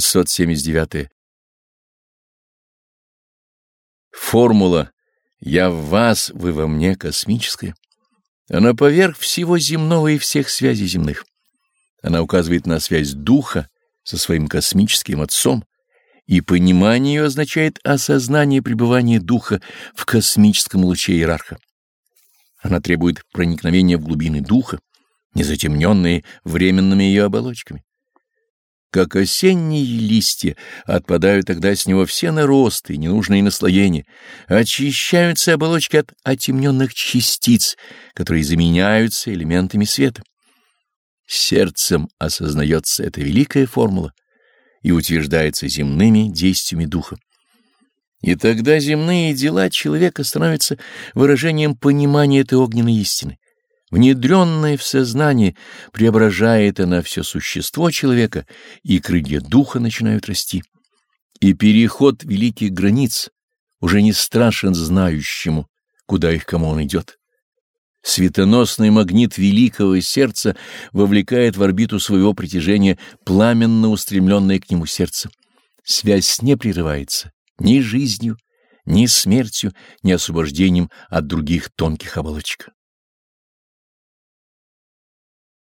679. Формула «Я в вас, вы во мне» космическая. Она поверх всего земного и всех связей земных. Она указывает на связь духа со своим космическим отцом, и понимание ее означает осознание пребывания духа в космическом луче иерарха. Она требует проникновения в глубины духа, не затемненные временными ее оболочками. Как осенние листья, отпадают тогда с него все наросты и ненужные наслоения, очищаются оболочки от отемненных частиц, которые заменяются элементами света. Сердцем осознается эта великая формула и утверждается земными действиями духа. И тогда земные дела человека становятся выражением понимания этой огненной истины. Внедренная в сознание, преображает она все существо человека, и крылья духа начинают расти. И переход великих границ уже не страшен знающему, куда их кому он идет. Светоносный магнит великого сердца вовлекает в орбиту своего притяжения пламенно устремленное к нему сердце. Связь не прерывается ни жизнью, ни смертью, ни освобождением от других тонких оболочек.